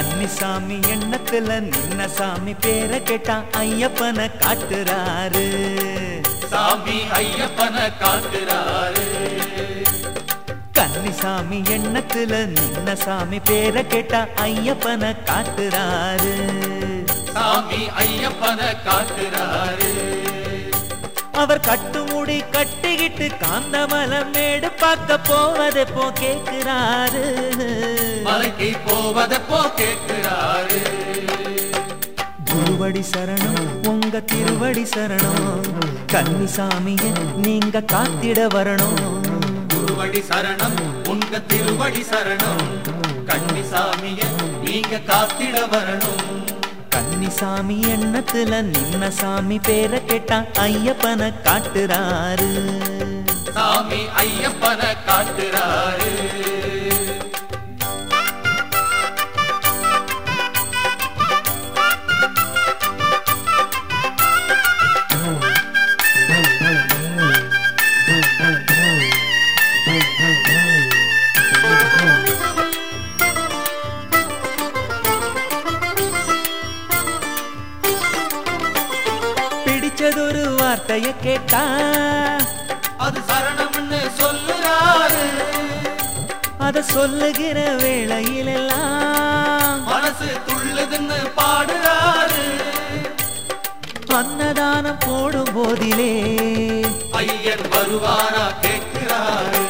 கன்னிசாமி எண்ணத்துல நின்ன சாமி பேரை கேட்டா ஐயப்பனை காட்டுறாரு. சாமி ஐயப்பன காட்டுறாரு. கன்னிசாமி எண்ணத்துல நின்ன சாமி பேரை கேட்டா ஐயப்பனை காட்டுறாரு. சாமி ஐயப்பன காட்டுறாரு. அவர் கட்டுமுடி கட்டிக்கிட்டு காந்தமலம் மேடு பார்க்க போவதை போ கேக்குறாரு மலைக்கு போவதப்போ கேட்கிறாரு. குருவடி சரணம் உங்க திருவடி சரணம். கன்னிசாமிய நீங்க காத்திட வரணும். குருவடி சரணம் உங்க திருவடி சரணம். கன்னிசாமிய நீங்க காத்திட வரணும். கன்னிசாமி எண்ணத்துல நின்ன சாமி பேரை கேட்டா ஐயப்பனை காட்டுறாரு. சாமி ஐயப்பனை காட்டுறாரு. பிடிச்சதொரு வார்த்தைய கேட்டா. அது சரணம்னு சொல்லுறாரு. அத சொல்லுகிற வேளையிலெல்லாம் மனசு துள்ளுதுன்னு பாடுறாரு. அன்னதானம் போடும் போதிலே ஐயன் வருவாரா கேட்கிறாரு.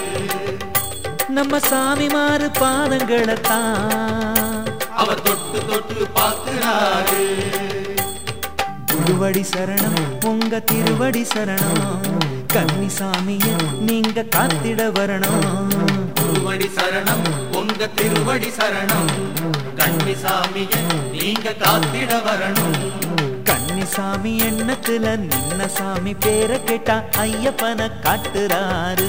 நம்ம சாமிமாறு பாதங்களைத்தான் அவர் தொட்டு தொட்டு பார்க்கிறாரு. திருவடி சரணம் உங்க திருவடி சரணம். கன்னிசாமிய நீங்க காத்திட வரணும். திருவடி சரணம் உங்க திருவடி சரணம். கன்னிசாமிய நீங்க காத்திட வரணும். கன்னிசாமி எண்ணத்துல நின்ன சாமி பேரை கேட்டா ஐயப்பனை காட்டுறாரு.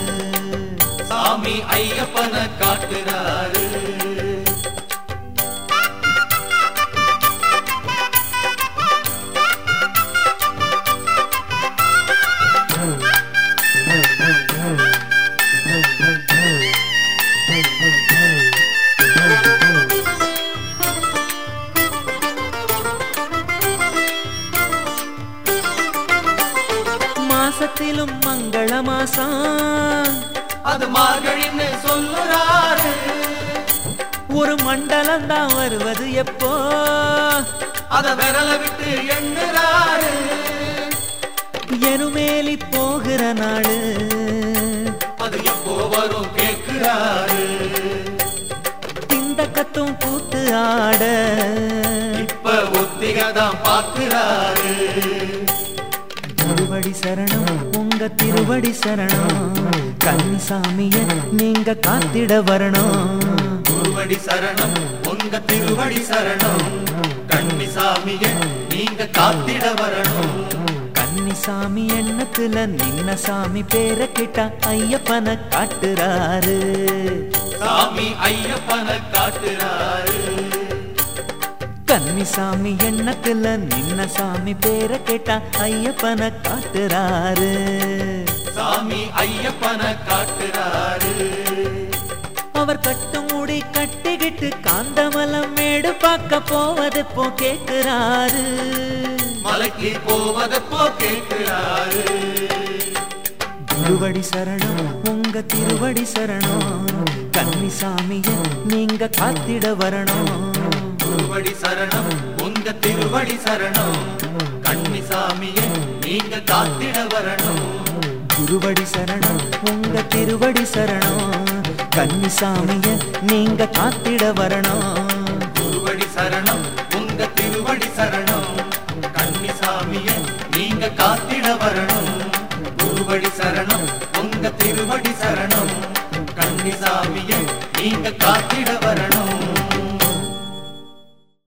சாமி ஐயப்பன காட்டுறாரு. மாசத்திலும் மங்கள மாசம். அது மார்கழின்னு சொல்லுறாரு. ஒரு மண்டலம் தான் வருவது எப்போ? அத விரல விட்டு எண்ணுறாரு. எருமேலி போகிற நாளு. அது எப்போ வரும் கேட்கிறாரு. இந்த கத்தும் கூத்து ஆட. இப்ப ஒத்திகை தான் பார்க்கிறாரு. திருவடி சரணம் உங்க திருவடி சரணம். கன்னிசாமிய நீங்க காத்திட வரணும். குருவடி சரணம் உங்க திருவடி சரணம். கன்னிசாமிய நீங்க காத்திட வரணும். கன்னிசாமி எண்ணத்துல நின்ன சாமி பேரை கேட்டா ஐயப்பனை காட்டுறாரு. சாமி ஐயப்பன காட்டுறாரு. கன்னிசாமி எண்ணத்துல நின்ன சாமி பேரை கேட்டா ஐயப்பனை காட்டுறாரு. சாமி ஐயப்பன காட்டுறாரு. அவர் கட்டு முடி கட்டிக்கிட்டு காந்தமலம் மேடு பார்க்க போவது போ கேக்குறாரு. மலைக்கு போவதப்போ கேட்கிறாரு. குருவடி சரணம் உங்க திருவடி சரணம். கன்னிசாமிய நீங்க காத்திட வரணும். குருவடி சரணம் உங்க திருவடி சரணம். கன்னிசாமிய நீங்க காத்திட வரணும். குருவடி சரணம் உங்க திருவடி சரணம். கன்னிசாமிய நீங்க காத்திட வரணும். காத்திட வரணும். குருவடி சரணம் உங்க திருவடி சரணம். கன்னிசாமிய நீங்க காத்திட